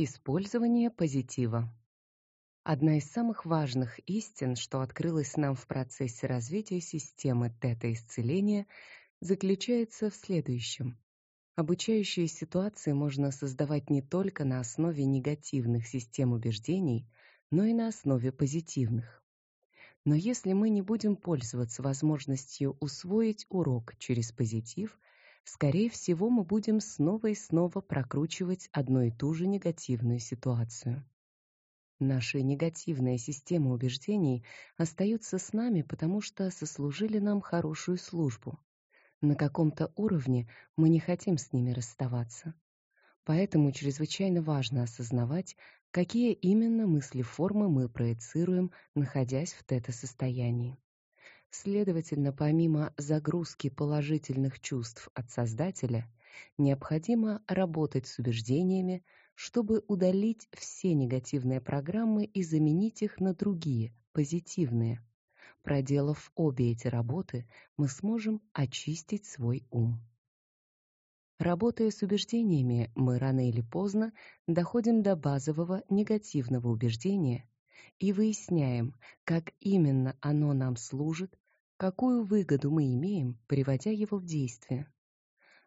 Использование позитива. Одна из самых важных истин, что открылась нам в процессе развития системы тета-исцеления, заключается в следующем. Обучающие ситуации можно создавать не только на основе негативных систем убеждений, но и на основе позитивных. Но если мы не будем пользоваться возможностью усвоить урок через позитив, скорее всего, мы будем снова и снова прокручивать одну и ту же негативную ситуацию. Наши негативные системы убеждений остаются с нами, потому что сослужили нам хорошую службу. На каком-то уровне мы не хотим с ними расставаться. Поэтому чрезвычайно важно осознавать, какие именно мысли-формы мы проецируем, находясь в тета-состоянии. Следовательно, помимо загрузки положительных чувств от Создателя, необходимо работать с убеждениями, чтобы удалить все негативные программы и заменить их на другие, позитивные. Проделав обе эти работы, мы сможем очистить свой ум. Работая с убеждениями, мы рано или поздно доходим до базового негативного убеждения, и выясняем, как именно оно нам служит, какую выгоду мы имеем, приводя его в действие.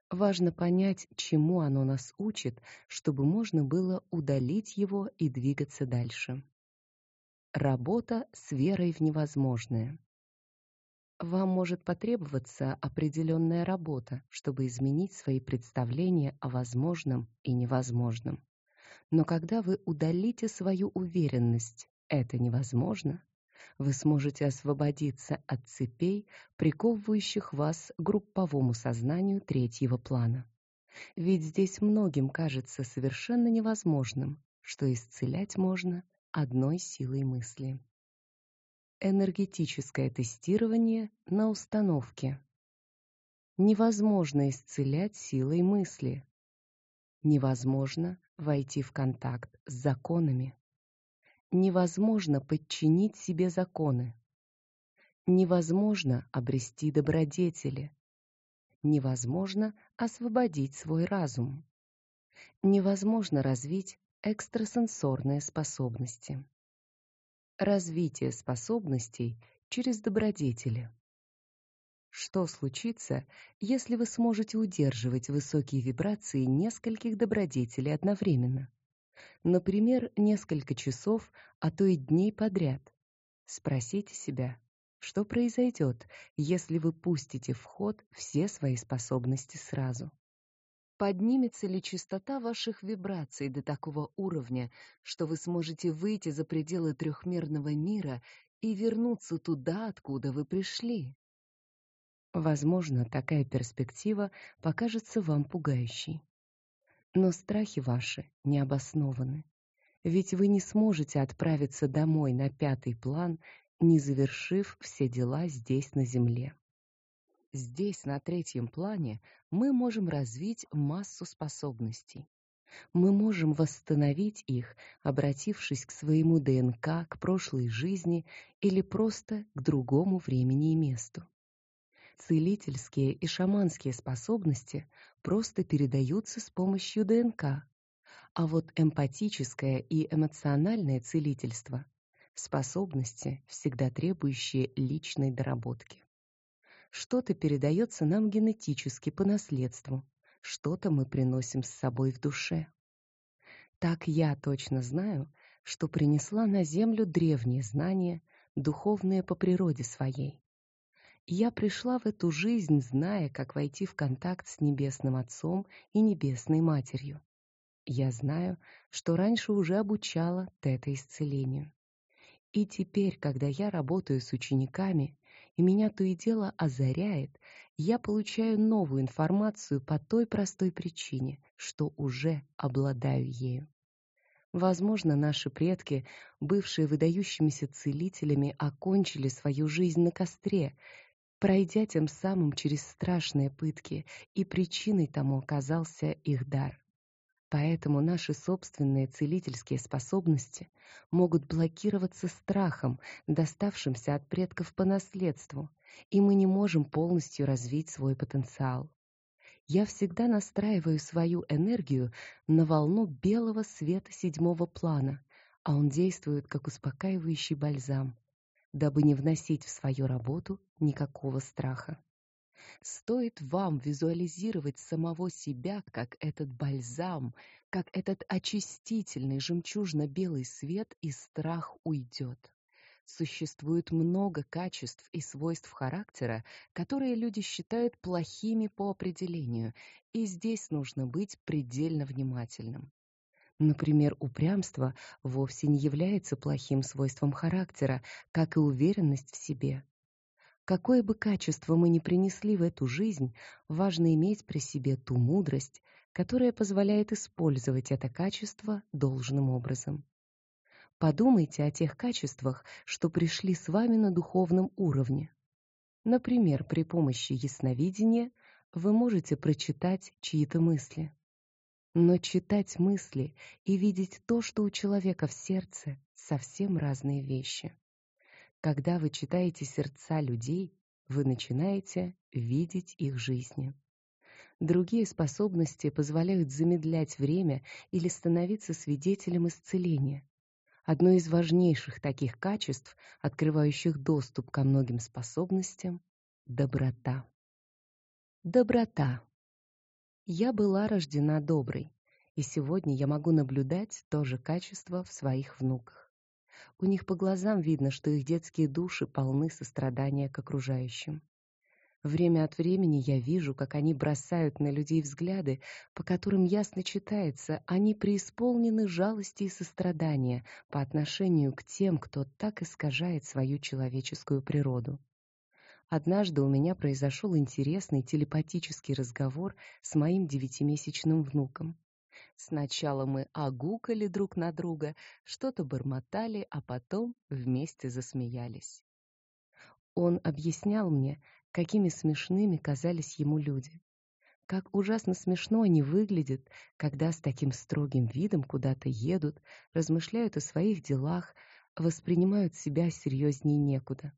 Важно понять, чему оно нас учит, чтобы можно было удалить его и двигаться дальше. Работа с верой в невозможное. Вам может потребоваться определенная работа, чтобы изменить свои представления о возможном и невозможном. Но когда вы удалите свою уверенность это невозможно, вы сможете освободиться от цепей, приковывающих вас к групповому сознанию третьего плана. Ведь здесь многим кажется совершенно невозможным, что исцелять можно одной силой мысли. Энергетическое тестирование на установке. Невозможно исцелять силой мысли. Невозможно войти в контакт с законами невозможно подчинить себе законы. Невозможно обрести добродетели. Невозможно освободить свой разум. Невозможно развить экстрасенсорные способности. Развитие способностей через добродетели. Что случится, если вы сможете удерживать высокие вибрации нескольких добродетелей одновременно? Например, несколько часов, а то и дней подряд. Спросите себя, что произойдет, если вы пустите в ход все свои способности сразу? Поднимется ли частота ваших вибраций до такого уровня, что вы сможете выйти за пределы трехмерного мира и вернуться туда, откуда вы пришли? Возможно, такая перспектива покажется вам пугающей. Но страхи ваши не обоснованы. Ведь вы не сможете отправиться домой на пятый план, не завершив все дела здесь на земле. Здесь, на третьем плане, мы можем развить массу способностей. Мы можем восстановить их, обратившись к своему ДНК, к прошлой жизни или просто к другому времени и месту целительские и шаманские способности просто передаются с помощью ДНК. А вот эмпатическое и эмоциональное целительство способности, всегда требующие личной доработки. Что-то передается нам генетически по наследству, что-то мы приносим с собой в душе. Так я точно знаю, что принесла на землю древние знания, духовные по природе своей. Я пришла в эту жизнь, зная, как войти в контакт с Небесным Отцом и Небесной Матерью. Я знаю, что раньше уже обучала тета-исцелению. И теперь, когда я работаю с учениками, и меня то и дело озаряет, я получаю новую информацию по той простой причине, что уже обладаю ею. Возможно, наши предки, бывшие выдающимися целителями, окончили свою жизнь на костре, пройдя тем самым через страшные пытки, и причиной тому оказался их дар. Поэтому наши собственные целительские способности могут блокироваться страхом, доставшимся от предков по наследству, и мы не можем полностью развить свой потенциал. я всегда настраиваю свою энергию на волну белого света седьмого плана, а он действует как успокаивающий бальзам, дабы не вносить в свою работу никакого страха. Стоит вам визуализировать самого себя как этот бальзам, как этот очистительный жемчужно-белый свет, и страх уйдет. Существует много качеств и свойств характера, которые люди считают плохими по определению, и здесь нужно быть предельно внимательным. Например, упрямство вовсе не является плохим свойством характера, как и уверенность в себе. Какое бы качество мы ни принесли в эту жизнь, важно иметь при себе ту мудрость, которая позволяет использовать это качество должным образом. Подумайте о тех качествах, что пришли с вами на духовном уровне. Например, при помощи ясновидения вы можете прочитать чьи-то мысли. Но читать мысли и видеть то, что у человека в сердце, совсем разные вещи. Когда вы читаете сердца людей, вы начинаете видеть их жизни. Другие способности позволяют замедлять время или становиться свидетелем исцеления. Одно из важнейших таких качеств, открывающих доступ ко многим способностям доброта. Доброта. Я была рождена доброй, и сегодня я могу наблюдать то же качество в своих внуках. У них по глазам видно, что их детские души полны сострадания к окружающим. Время от времени я вижу, как они бросают на людей взгляды, по которым ясно читается, они преисполнены жалости и сострадания по отношению к тем, кто так искажает свою человеческую природу. Однажды у меня произошел интересный телепатический разговор с моим девятимесячным внуком. Сначала мы огукали друг на друга, что-то бормотали, а потом вместе засмеялись. Он объяснял мне, какими смешными казались ему люди. Как ужасно смешно они выглядят, когда с таким строгим видом куда-то едут, размышляют о своих делах, воспринимают себя серьезнее некуда.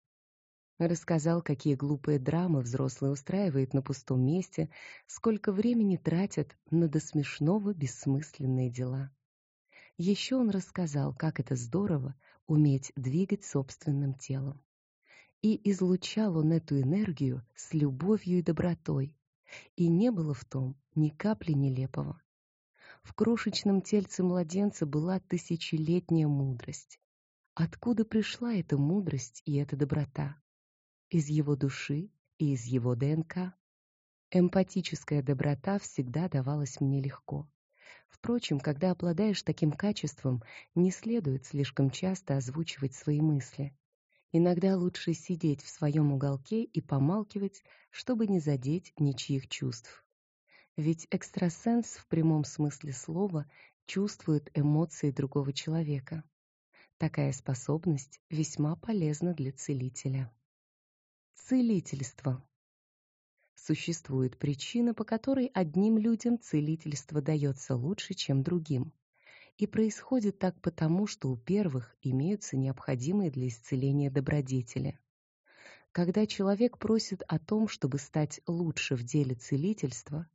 Рассказал, какие глупые драмы взрослые устраивают на пустом месте, сколько времени тратят на до смешного бессмысленные дела. Еще он рассказал, как это здорово уметь двигать собственным телом. И излучал он эту энергию с любовью и добротой, и не было в том ни капли нелепого. В крошечном тельце младенца была тысячелетняя мудрость. Откуда пришла эта мудрость и эта доброта? Из его души и из его ДНК. Эмпатическая доброта всегда давалась мне легко. Впрочем, когда обладаешь таким качеством, не следует слишком часто озвучивать свои мысли. Иногда лучше сидеть в своем уголке и помалкивать, чтобы не задеть ничьих чувств. Ведь экстрасенс в прямом смысле слова чувствует эмоции другого человека. Такая способность весьма полезна для целителя. Целительство. Существует причина, по которой одним людям целительство дается лучше, чем другим. И происходит так потому, что у первых имеются необходимые для исцеления добродетели. Когда человек просит о том, чтобы стать лучше в деле целительства,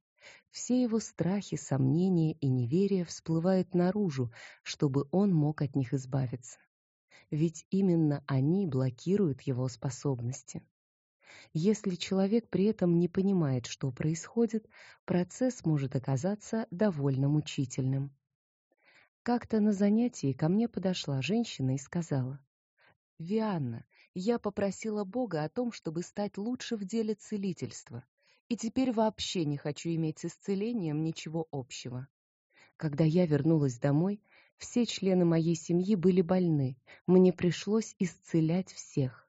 все его страхи, сомнения и неверия всплывают наружу, чтобы он мог от них избавиться. Ведь именно они блокируют его способности. Если человек при этом не понимает, что происходит, процесс может оказаться довольно мучительным. Как-то на занятии ко мне подошла женщина и сказала: "Вианна, я попросила Бога о том, чтобы стать лучше в деле целительства, и теперь вообще не хочу иметь с исцелением ничего общего. Когда я вернулась домой, все члены моей семьи были больны. Мне пришлось исцелять всех.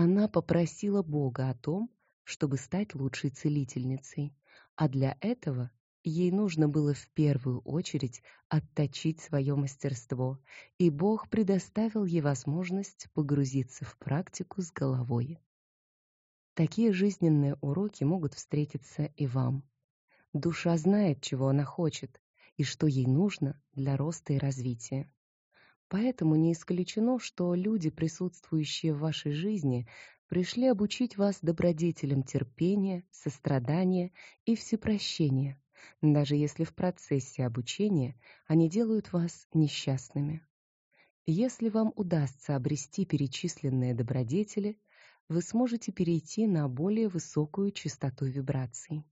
Она попросила Бога о том, чтобы стать лучшей целительницей, а для этого ей нужно было в первую очередь отточить свое мастерство, и Бог предоставил ей возможность погрузиться в практику с головой. Такие жизненные уроки могут встретиться и вам. Душа знает, чего она хочет и что ей нужно для роста и развития. Поэтому не исключено, что люди, присутствующие в вашей жизни, пришли обучить вас добродетелям терпения, сострадания и всепрощения, даже если в процессе обучения они делают вас несчастными. Если вам удастся обрести перечисленные добродетели, вы сможете перейти на более высокую частоту вибраций.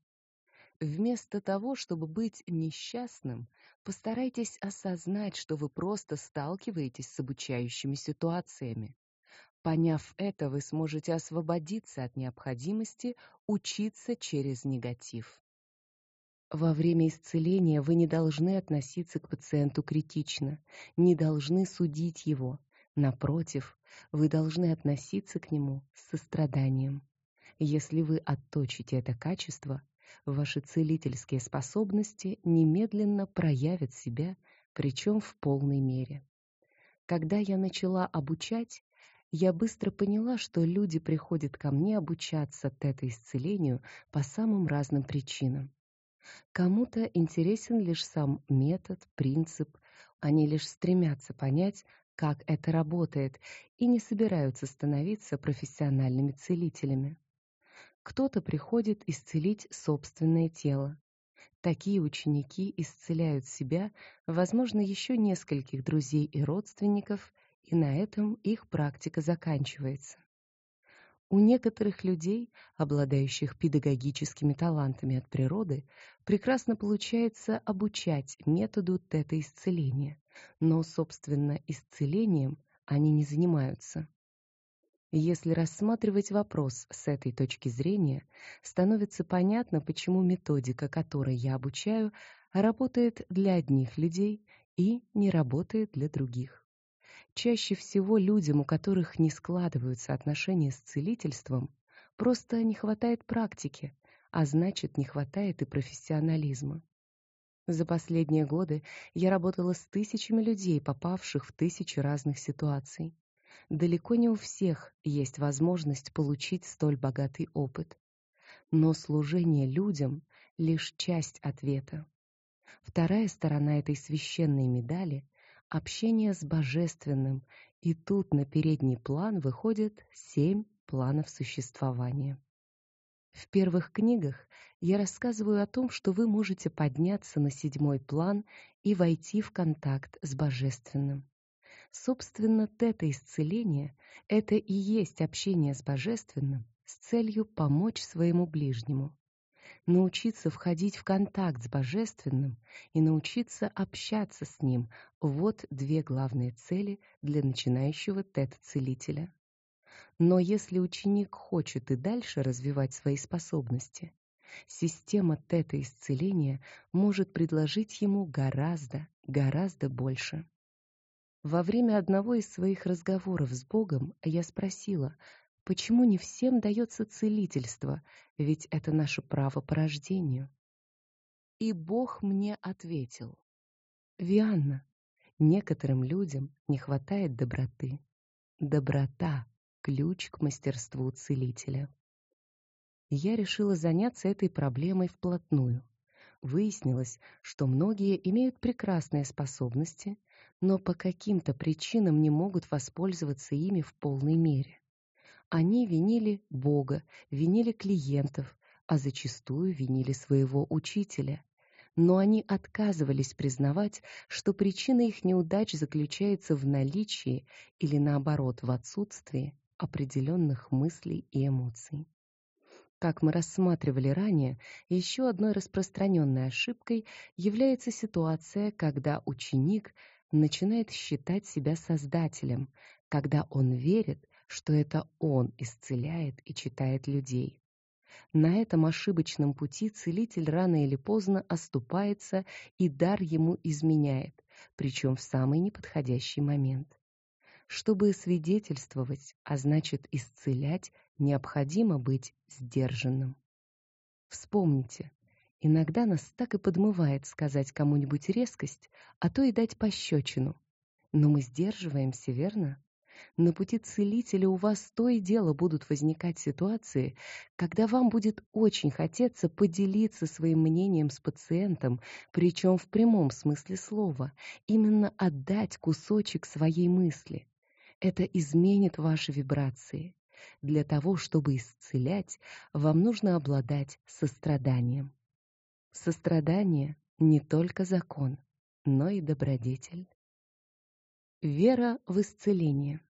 Вместо того, чтобы быть несчастным, постарайтесь осознать, что вы просто сталкиваетесь с обучающими ситуациями. Поняв это, вы сможете освободиться от необходимости учиться через негатив. Во время исцеления вы не должны относиться к пациенту критично, не должны судить его. Напротив, вы должны относиться к нему с состраданием. Если вы отточите это качество, ваши целительские способности немедленно проявят себя, причем в полной мере. Когда я начала обучать, я быстро поняла, что люди приходят ко мне обучаться тета-исцелению по самым разным причинам. Кому-то интересен лишь сам метод, принцип, они лишь стремятся понять, как это работает, и не собираются становиться профессиональными целителями. Кто-то приходит исцелить собственное тело. Такие ученики исцеляют себя, возможно, еще нескольких друзей и родственников, и на этом их практика заканчивается. У некоторых людей, обладающих педагогическими талантами от природы, прекрасно получается обучать методу тета-исцеления, но, собственно, исцелением они не занимаются. Если рассматривать вопрос с этой точки зрения, становится понятно, почему методика, которой я обучаю, работает для одних людей и не работает для других. Чаще всего людям, у которых не складываются отношения с целительством, просто не хватает практики, а значит, не хватает и профессионализма. За последние годы я работала с тысячами людей, попавших в тысячи разных ситуаций. Далеко не у всех есть возможность получить столь богатый опыт. Но служение людям — лишь часть ответа. Вторая сторона этой священной медали — общение с Божественным, и тут на передний план выходят семь планов существования. В первых книгах я рассказываю о том, что вы можете подняться на седьмой план и войти в контакт с Божественным. Собственно, это исцеление — это и есть общение с Божественным с целью помочь своему ближнему. Научиться входить в контакт с Божественным и научиться общаться с Ним — вот две главные цели для начинающего тета-целителя. Но если ученик хочет и дальше развивать свои способности, система тета-исцеления может предложить ему гораздо, гораздо больше. Во время одного из своих разговоров с Богом я спросила, почему не всем дается целительство, ведь это наше право по рождению. И Бог мне ответил: "Вианна, некоторым людям не хватает доброты. Доброта ключ к мастерству целителя". Я решила заняться этой проблемой вплотную. Выяснилось, что многие имеют прекрасные способности, но по каким-то причинам не могут воспользоваться ими в полной мере. Они винили Бога, винили клиентов, а зачастую винили своего учителя. Но они отказывались признавать, что причина их неудач заключается в наличии или наоборот в отсутствии определенных мыслей и эмоций. Как мы рассматривали ранее, еще одной распространенной ошибкой является ситуация, когда ученик начинает считать себя создателем, когда он верит, что это он исцеляет и читает людей. На этом ошибочном пути целитель рано или поздно оступается, и дар ему изменяет, причем в самый неподходящий момент. Чтобы свидетельствовать, а значит исцелять, необходимо быть сдержанным. Вспомните, Иногда нас так и подмывает сказать кому-нибудь резкость, а то и дать пощечину. Но мы сдерживаемся, верно? На пути целителя у вас то и дело будут возникать ситуации, когда вам будет очень хотеться поделиться своим мнением с пациентом, причем в прямом смысле слова, именно отдать кусочек своей мысли. Это изменит ваши вибрации. Для того, чтобы исцелять, вам нужно обладать состраданием. Сострадание не только закон, но и добродетель. Вера в исцеление.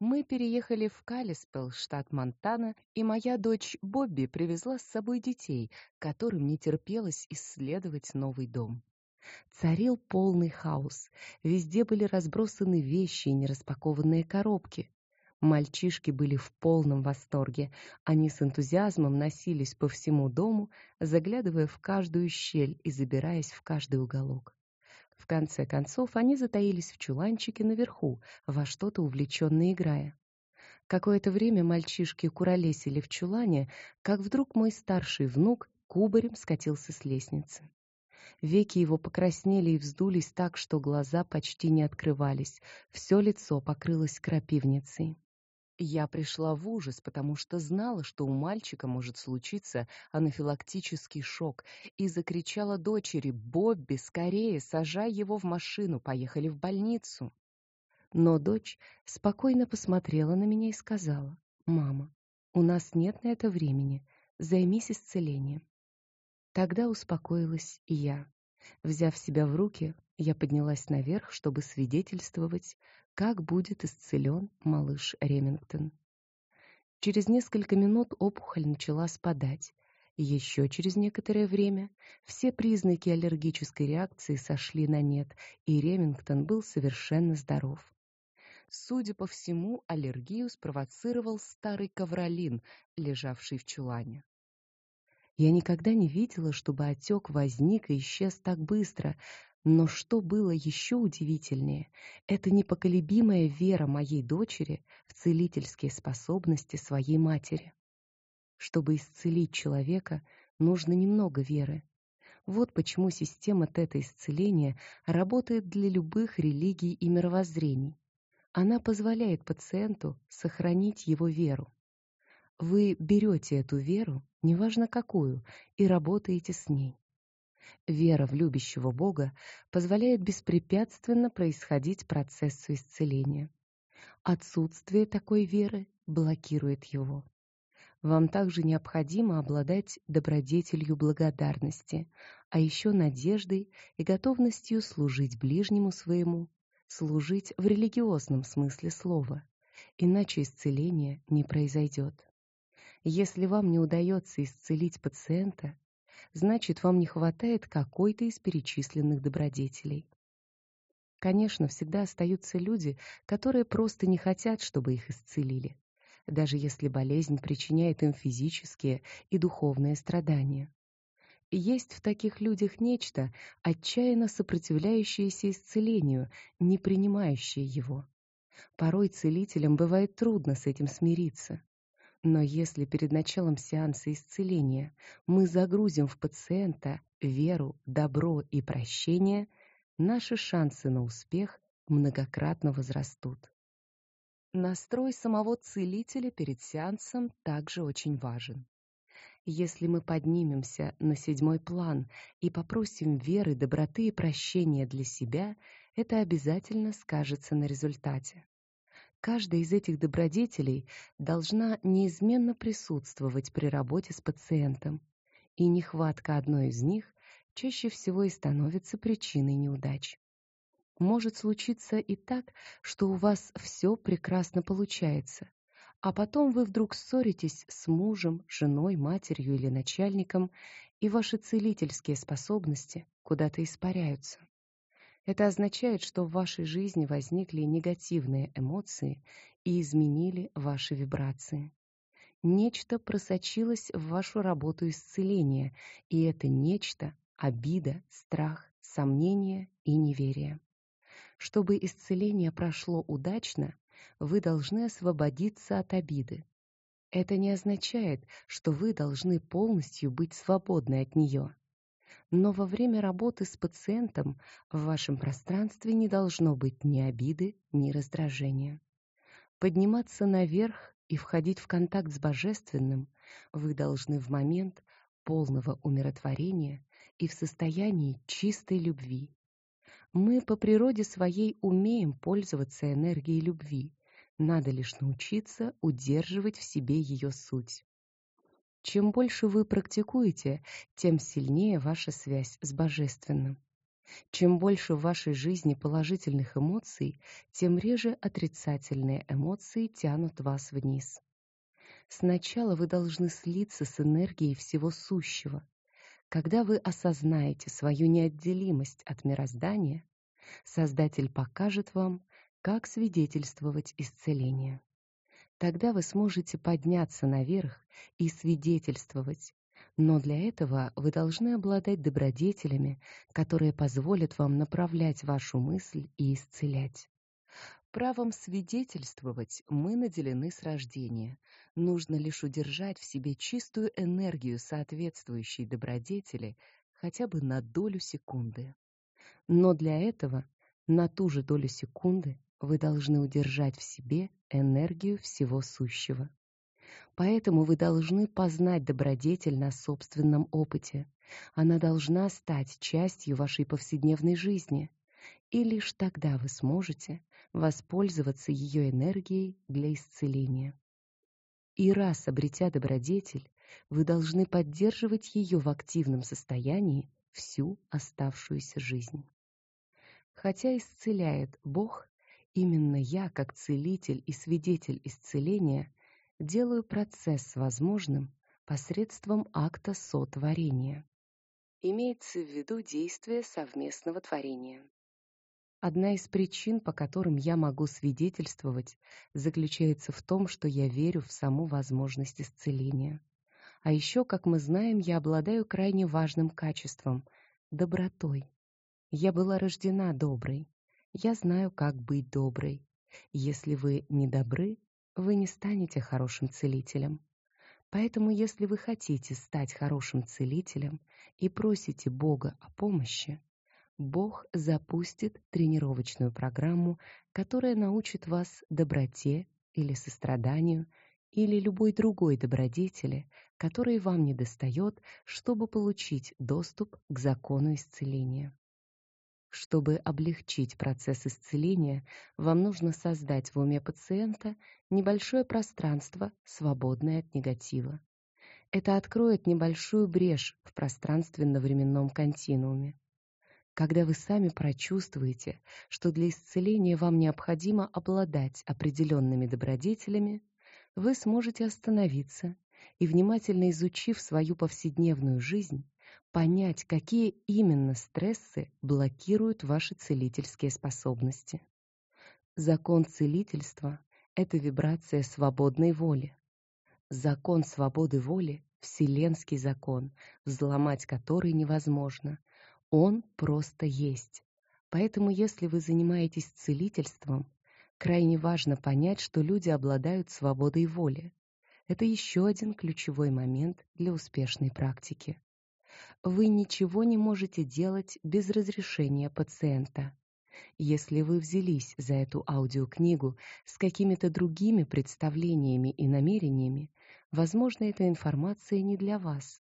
Мы переехали в Калиспел, штат Монтана, и моя дочь Бобби привезла с собой детей, которым не терпелось исследовать новый дом. Царил полный хаос. Везде были разбросаны вещи и нераспакованные коробки. Мальчишки были в полном восторге. Они с энтузиазмом носились по всему дому, заглядывая в каждую щель и забираясь в каждый уголок. В конце концов они затаились в чуланчике наверху, во что-то увлеченно играя. Какое-то время мальчишки куролесили в чулане, как вдруг мой старший внук кубарем скатился с лестницы. Веки его покраснели и вздулись так, что глаза почти не открывались. Все лицо покрылось крапивницей. Я пришла в ужас, потому что знала, что у мальчика может случиться анафилактический шок, и закричала дочери: "Бобби, скорее, сажай его в машину, поехали в больницу". Но дочь спокойно посмотрела на меня и сказала: "Мама, у нас нет на это времени. Займись исцелением". Тогда успокоилась и я. Взяв себя в руки, я поднялась наверх, чтобы свидетельствовать, как будет исцелен малыш Ремингтон. Через несколько минут опухоль начала спадать. Еще через некоторое время все признаки аллергической реакции сошли на нет, и Ремингтон был совершенно здоров. Судя по всему, аллергию спровоцировал старый ковролин, лежавший в чулане. Я никогда не видела, чтобы отек возник и исчез так быстро, но что было еще удивительнее, это непоколебимая вера моей дочери в целительские способности своей матери. Чтобы исцелить человека, нужно немного веры. Вот почему система тета-исцеления работает для любых религий и мировоззрений. Она позволяет пациенту сохранить его веру. Вы берете эту веру, неважно какую, и работаете с ней. Вера в любящего Бога позволяет беспрепятственно происходить процессу исцеления. Отсутствие такой веры блокирует его. Вам также необходимо обладать добродетелью благодарности, а еще надеждой и готовностью служить ближнему своему, служить в религиозном смысле слова, иначе исцеление не произойдет. Если вам не удается исцелить пациента, значит, вам не хватает какой-то из перечисленных добродетелей. Конечно, всегда остаются люди, которые просто не хотят, чтобы их исцелили, даже если болезнь причиняет им физические и духовные страдания. Есть в таких людях нечто, отчаянно сопротивляющееся исцелению, не принимающее его. Порой целителям бывает трудно с этим смириться. Но если перед началом сеанса исцеления мы загрузим в пациента веру, добро и прощение, наши шансы на успех многократно возрастут. Настрой самого целителя перед сеансом также очень важен. Если мы поднимемся на седьмой план и попросим веры, доброты и прощения для себя, это обязательно скажется на результате. Каждая из этих добродетелей должна неизменно присутствовать при работе с пациентом, и нехватка одной из них чаще всего и становится причиной неудач. Может случиться и так, что у вас все прекрасно получается, а потом вы вдруг ссоритесь с мужем, женой, матерью или начальником, и ваши целительские способности куда-то испаряются. Это означает, что в вашей жизни возникли негативные эмоции и изменили ваши вибрации. Нечто просочилось в вашу работу исцеления, и это нечто обида, страх, сомнение и неверие. Чтобы исцеление прошло удачно, вы должны освободиться от обиды. Это не означает, что вы должны полностью быть свободны от нее но во время работы с пациентом в вашем пространстве не должно быть ни обиды, ни раздражения. Подниматься наверх и входить в контакт с божественным вы должны в момент полного умиротворения и в состоянии чистой любви. Мы по природе своей умеем пользоваться энергией любви, Надо лишь научиться удерживать в себе ее суть. Чем больше вы практикуете, тем сильнее ваша связь с божественным. Чем больше в вашей жизни положительных эмоций, тем реже отрицательные эмоции тянут вас вниз. Сначала вы должны слиться с энергией всего сущего. Когда вы осознаете свою неотделимость от мироздания, Создатель покажет вам, как свидетельствовать исцеление. Тогда вы сможете подняться наверх и свидетельствовать. Но для этого вы должны обладать добродетелями, которые позволят вам направлять вашу мысль и исцелять. Правом свидетельствовать мы наделены с рождения. Нужно лишь удержать в себе чистую энергию соответствующей добродетели хотя бы на долю секунды. Но для этого на ту же долю секунды вы должны удержать в себе энергию всего сущего. Поэтому вы должны познать добродетель на собственном опыте. Она должна стать частью вашей повседневной жизни, и лишь тогда вы сможете воспользоваться ее энергией для исцеления. И раз обретя добродетель, вы должны поддерживать ее в активном состоянии всю оставшуюся жизнь. Хотя исцеляет Бог, именно я, как целитель и свидетель исцеления, делаю процесс возможным посредством акта сотворения. Имеется в виду действие совместного творения. Одна из причин, по которым я могу свидетельствовать, заключается в том, что я верю в саму возможность исцеления. А еще, как мы знаем, я обладаю крайне важным качеством добротой. Я была рождена доброй. Я знаю, как быть доброй. Если вы не добры, вы не станете хорошим целителем. Поэтому, если вы хотите стать хорошим целителем и просите Бога о помощи, Бог запустит тренировочную программу, которая научит вас доброте или состраданию или любой другой добродетели, которой вам недостает, чтобы получить доступ к закону исцеления. Чтобы облегчить процесс исцеления, вам нужно создать в уме пациента небольшое пространство, свободное от негатива. Это откроет небольшую брешь в пространственно-временном континууме. Когда вы сами прочувствуете, что для исцеления вам необходимо обладать определенными добродетелями, вы сможете остановиться и, внимательно изучив свою повседневную жизнь, понять, какие именно стрессы блокируют ваши целительские способности. Закон целительства это вибрация свободной воли. Закон свободы воли вселенский закон, взломать который невозможно. Он просто есть. Поэтому если вы занимаетесь целительством, крайне важно понять, что люди обладают свободой воли. Это еще один ключевой момент для успешной практики вы ничего не можете делать без разрешения пациента. Если вы взялись за эту аудиокнигу с какими-то другими представлениями и намерениями, возможно, эта информация не для вас.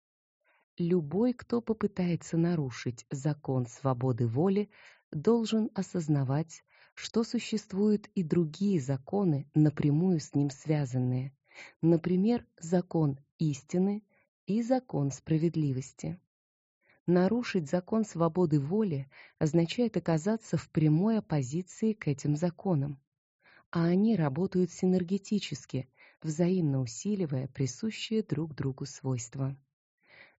Любой, кто попытается нарушить закон свободы воли, должен осознавать, что существуют и другие законы, напрямую с ним связанные. Например, закон истины и закон справедливости. Нарушить закон свободы воли означает оказаться в прямой оппозиции к этим законам. А они работают синергетически, взаимно усиливая присущие друг другу свойства.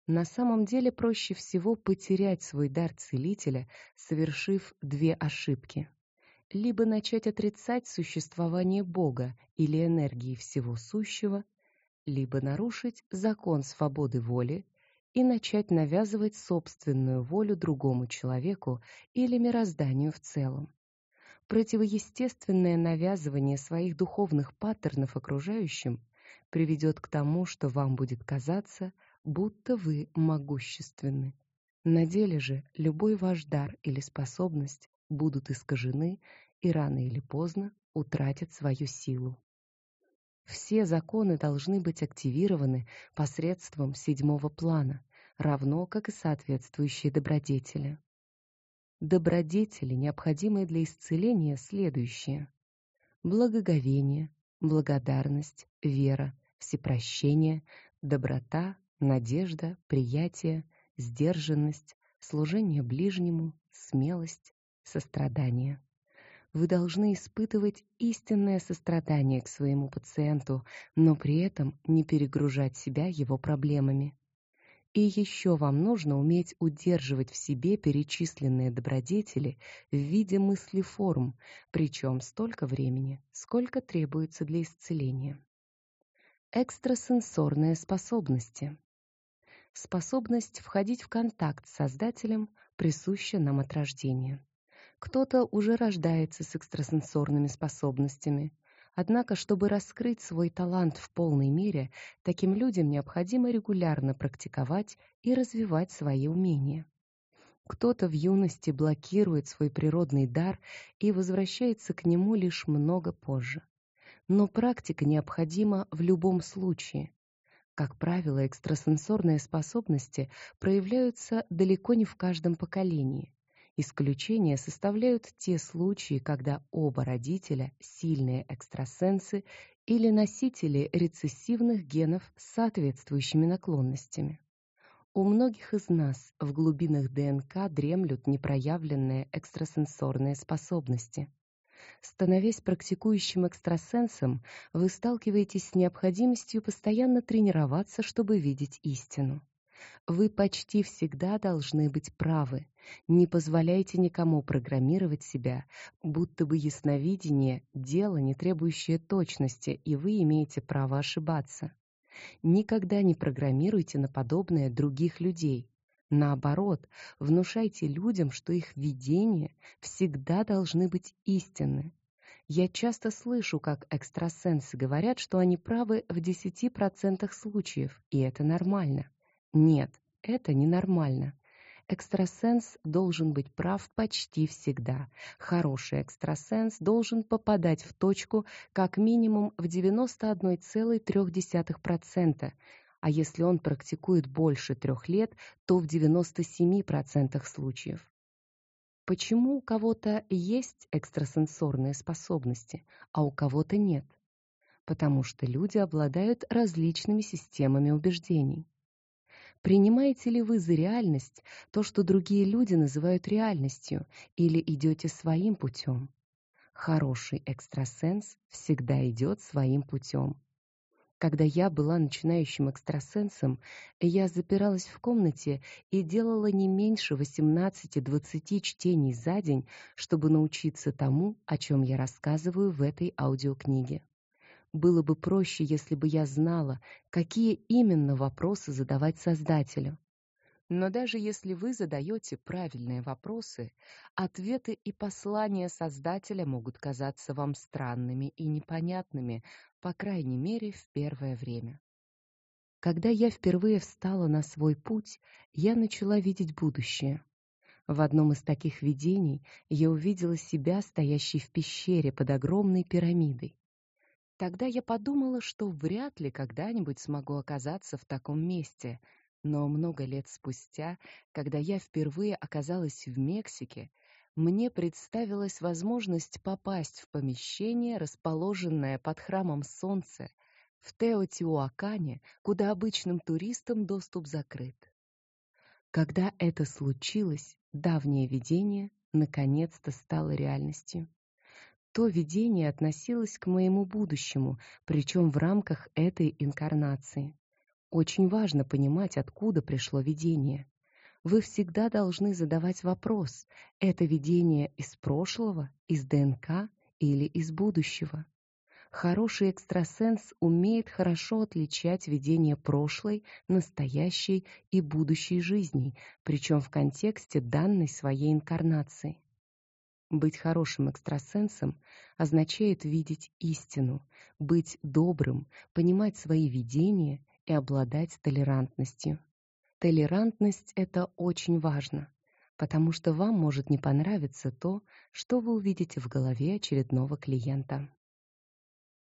На самом деле проще всего потерять свой дар целителя, совершив две ошибки. Либо начать отрицать существование Бога или энергии всего сущего, либо нарушить закон свободы воли и начать навязывать собственную волю другому человеку или мирозданию в целом. Противоестественное навязывание своих духовных паттернов окружающим приведет к тому, что вам будет казаться, будто вы могущественны. На деле же любой ваш дар или способность будут искажены и рано или поздно утратят свою силу. Все законы должны быть активированы посредством седьмого плана, равно как и соответствующие добродетели. Добродетели, необходимые для исцеления, следующие: благоговение, благодарность, вера, всепрощение, доброта, надежда, приятие, сдержанность, служение ближнему, смелость, сострадание. Вы должны испытывать истинное сострадание к своему пациенту, но при этом не перегружать себя его проблемами. И еще вам нужно уметь удерживать в себе перечисленные добродетели в виде мыслеформ, причем столько времени, сколько требуется для исцеления. Экстрасенсорные способности. Способность входить в контакт с Создателем присуща нам от рождения. Кто-то уже рождается с экстрасенсорными способностями, Однако, чтобы раскрыть свой талант в полной мере, таким людям необходимо регулярно практиковать и развивать свои умения. Кто-то в юности блокирует свой природный дар и возвращается к нему лишь много позже. Но практика необходима в любом случае. Как правило, экстрасенсорные способности проявляются далеко не в каждом поколении. Исключение составляют те случаи, когда оба родителя сильные экстрасенсы или носители рецессивных генов с соответствующими наклонностями. У многих из нас в глубинах ДНК дремлют непроявленные экстрасенсорные способности. Становясь практикующим экстрасенсом, вы сталкиваетесь с необходимостью постоянно тренироваться, чтобы видеть истину. Вы почти всегда должны быть правы. Не позволяйте никому программировать себя, будто бы ясновидение — дело, не требующее точности, и вы имеете право ошибаться. Никогда не программируйте на подобное других людей. Наоборот, внушайте людям, что их видения всегда должны быть истинны. Я часто слышу, как экстрасенсы говорят, что они правы в 10% случаев, и это нормально. Нет, это ненормально. Экстрасенс должен быть прав почти всегда. Хороший экстрасенс должен попадать в точку как минимум в 91,3%, а если он практикует больше трех лет, то в 97% случаев. Почему у кого-то есть экстрасенсорные способности, а у кого-то нет? Потому что люди обладают различными системами убеждений. Принимаете ли вы за реальность то, что другие люди называют реальностью, или идете своим путем? Хороший экстрасенс всегда идет своим путем. Когда я была начинающим экстрасенсом, я запиралась в комнате и делала не меньше 18-20 чтений за день, чтобы научиться тому, о чем я рассказываю в этой аудиокниге. Было бы проще, если бы я знала, какие именно вопросы задавать Создателю. Но даже если вы задаете правильные вопросы, ответы и послания Создателя могут казаться вам странными и непонятными, по крайней мере, в первое время. Когда я впервые встала на свой путь, я начала видеть будущее. В одном из таких видений я увидела себя стоящей в пещере под огромной пирамидой. Тогда я подумала, что вряд ли когда-нибудь смогу оказаться в таком месте, но много лет спустя, когда я впервые оказалась в Мексике, мне представилась возможность попасть в помещение, расположенное под храмом Солнца, в Теотиуакане, куда обычным туристам доступ закрыт. Когда это случилось, давнее видение наконец-то стало реальностью. То видение относилось к моему будущему, причем в рамках этой инкарнации. Очень важно понимать, откуда пришло видение. Вы всегда должны задавать вопрос: это видение из прошлого, из ДНК или из будущего? Хороший экстрасенс умеет хорошо отличать видение прошлой, настоящей и будущей жизней, причем в контексте данной своей инкарнации. Быть хорошим экстрасенсом означает видеть истину, быть добрым, понимать свои видения и обладать толерантностью. Толерантность это очень важно, потому что вам может не понравиться то, что вы увидите в голове очередного клиента.